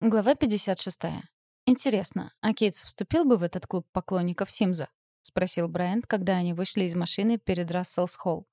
Глава 56. «Интересно, а Кейтс вступил бы в этот клуб поклонников Симза?» — спросил Брайант, когда они вышли из машины перед Расселс-Холл.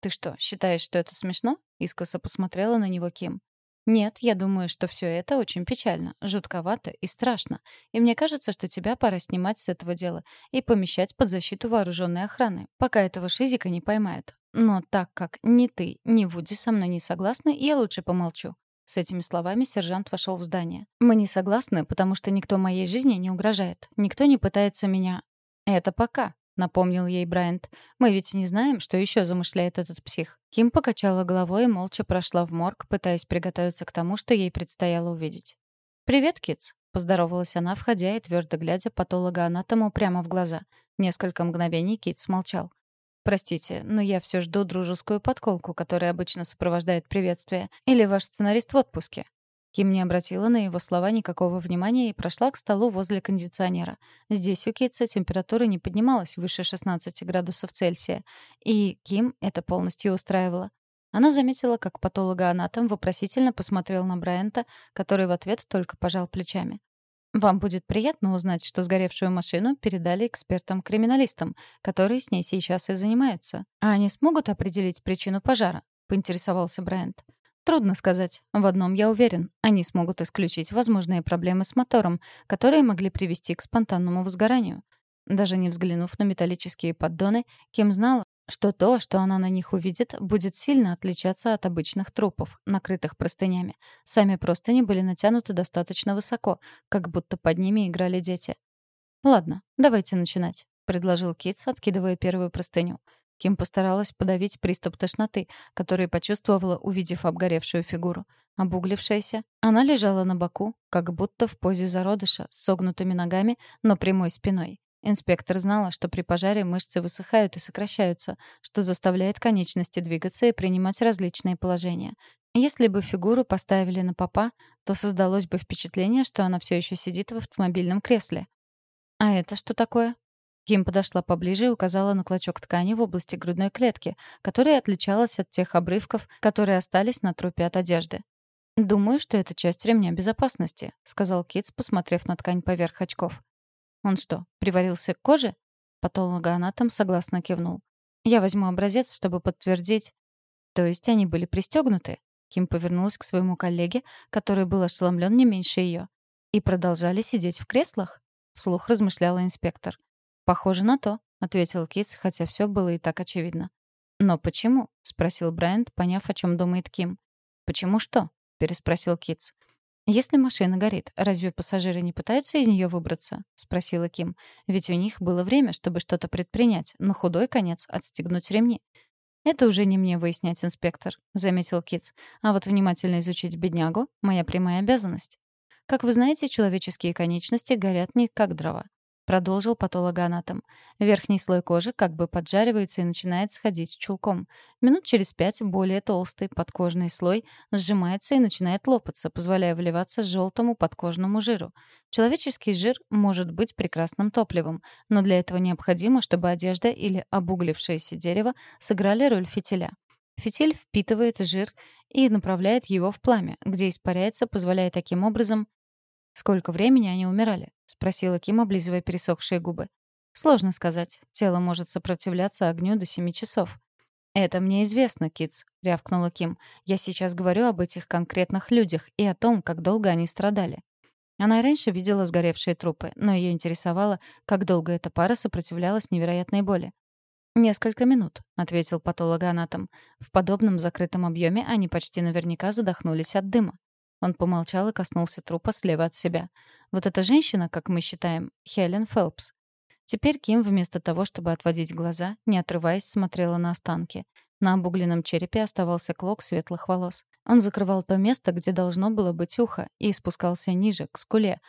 «Ты что, считаешь, что это смешно?» — искоса посмотрела на него Ким. «Нет, я думаю, что все это очень печально, жутковато и страшно. И мне кажется, что тебя пора снимать с этого дела и помещать под защиту вооруженной охраны, пока этого шизика не поймают. Но так как ни ты, ни Вуди со мной не согласны, я лучше помолчу. С этими словами сержант вошел в здание. «Мы не согласны, потому что никто моей жизни не угрожает. Никто не пытается меня...» «Это пока», — напомнил ей Брайант. «Мы ведь не знаем, что еще замышляет этот псих». Ким покачала головой и молча прошла в морг, пытаясь приготовиться к тому, что ей предстояло увидеть. «Привет, Китс», — поздоровалась она, входя и твердо глядя патологоанатому прямо в глаза. Несколько мгновений Китс молчал. Простите, но я все жду дружескую подколку, которая обычно сопровождает приветствие. Или ваш сценарист в отпуске?» Ким не обратила на его слова никакого внимания и прошла к столу возле кондиционера. Здесь у Китса температура не поднималась выше 16 градусов Цельсия, и Ким это полностью устраивало. Она заметила, как патологоанатом вопросительно посмотрел на Брайанта, который в ответ только пожал плечами. Вам будет приятно узнать, что сгоревшую машину передали экспертам-криминалистам, которые с ней сейчас и занимаются. А они смогут определить причину пожара? Поинтересовался Брайант. Трудно сказать. В одном я уверен. Они смогут исключить возможные проблемы с мотором, которые могли привести к спонтанному возгоранию. Даже не взглянув на металлические поддоны, Ким знала, что то, что она на них увидит, будет сильно отличаться от обычных трупов, накрытых простынями. Сами простыни были натянуты достаточно высоко, как будто под ними играли дети. «Ладно, давайте начинать», — предложил Китс, откидывая первую простыню. Ким постаралась подавить приступ тошноты, который почувствовала, увидев обгоревшую фигуру. Обуглившаяся, она лежала на боку, как будто в позе зародыша, с согнутыми ногами, но прямой спиной. Инспектор знала, что при пожаре мышцы высыхают и сокращаются, что заставляет конечности двигаться и принимать различные положения. Если бы фигуру поставили на попа, то создалось бы впечатление, что она все еще сидит в автомобильном кресле. «А это что такое?» Ким подошла поближе и указала на клочок ткани в области грудной клетки, которая отличалась от тех обрывков, которые остались на трупе от одежды. «Думаю, что это часть ремня безопасности», — сказал Китс, посмотрев на ткань поверх очков. Он что, приварился к коже? Патологоанатом согласно кивнул. Я возьму образец, чтобы подтвердить. То есть они были пристегнуты? Ким повернулась к своему коллеге, который был ошеломлен не меньше ее. И продолжали сидеть в креслах? Вслух размышляла инспектор. Похоже на то, ответил Китс, хотя все было и так очевидно. Но почему? спросил Брайант, поняв, о чем думает Ким. Почему что? переспросил Китс. «Если машина горит, разве пассажиры не пытаются из нее выбраться?» — спросила Ким. «Ведь у них было время, чтобы что-то предпринять, но худой конец — отстегнуть ремни». «Это уже не мне выяснять, инспектор», — заметил Китс. «А вот внимательно изучить беднягу — моя прямая обязанность. Как вы знаете, человеческие конечности горят не как дрова продолжил патологоанатом. Верхний слой кожи как бы поджаривается и начинает сходить чулком. Минут через пять более толстый подкожный слой сжимается и начинает лопаться, позволяя вливаться желтому подкожному жиру. Человеческий жир может быть прекрасным топливом, но для этого необходимо, чтобы одежда или обуглившееся дерево сыграли роль фитиля. Фитиль впитывает жир и направляет его в пламя, где испаряется, позволяя таким образом «Сколько времени они умирали?» — спросила Ким, облизывая пересохшие губы. «Сложно сказать. Тело может сопротивляться огню до семи часов». «Это мне известно, Китс», — рявкнула Ким. «Я сейчас говорю об этих конкретных людях и о том, как долго они страдали». Она раньше видела сгоревшие трупы, но ее интересовало, как долго эта пара сопротивлялась невероятной боли. «Несколько минут», — ответил патологоанатом. «В подобном закрытом объеме они почти наверняка задохнулись от дыма». Он помолчал и коснулся трупа слева от себя. Вот эта женщина, как мы считаем, Хелен Фелпс. Теперь Ким вместо того, чтобы отводить глаза, не отрываясь, смотрела на останки. На обугленном черепе оставался клок светлых волос. Он закрывал то место, где должно было быть ухо, и спускался ниже, к скуле,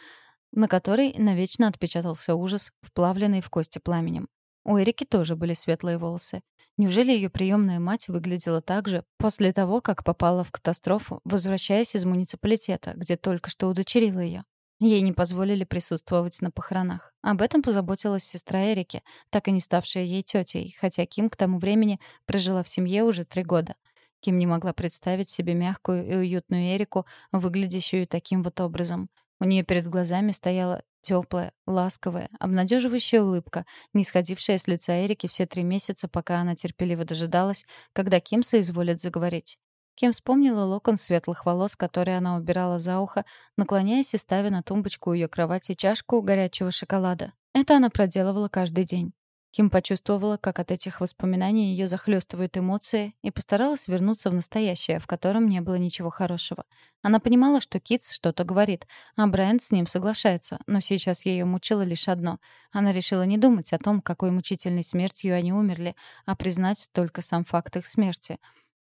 на которой навечно отпечатался ужас, вплавленный в кости пламенем. У Эрики тоже были светлые волосы. Неужели ее приемная мать выглядела так же после того, как попала в катастрофу, возвращаясь из муниципалитета, где только что удочерила ее? Ей не позволили присутствовать на похоронах. Об этом позаботилась сестра Эрики, так и не ставшая ей тетей, хотя Ким к тому времени прожила в семье уже три года. Ким не могла представить себе мягкую и уютную Эрику, выглядящую таким вот образом. У нее перед глазами стояла теплая, ласковая, обнадеживающая улыбка, не сходившая с лица Эрики все три месяца, пока она терпеливо дожидалась, когда Ким соизволит заговорить. Ким вспомнила локон светлых волос, которые она убирала за ухо, наклоняясь и ставя на тумбочку у ее кровати чашку горячего шоколада. Это она проделывала каждый день. Ким почувствовала, как от этих воспоминаний ее захлестывают эмоции, и постаралась вернуться в настоящее, в котором не было ничего хорошего. Она понимала, что Китс что-то говорит, а Брайант с ним соглашается, но сейчас ее мучило лишь одно. Она решила не думать о том, какой мучительной смертью они умерли, а признать только сам факт их смерти.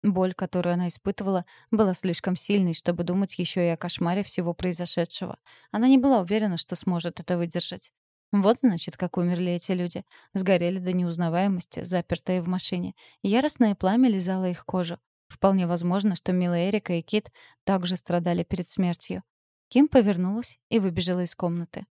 Боль, которую она испытывала, была слишком сильной, чтобы думать еще и о кошмаре всего произошедшего. Она не была уверена, что сможет это выдержать. Вот, значит, как умерли эти люди. Сгорели до неузнаваемости, запертые в машине. Яростное пламя лизало их кожу. Вполне возможно, что милая Эрика и Кит также страдали перед смертью. Ким повернулась и выбежала из комнаты.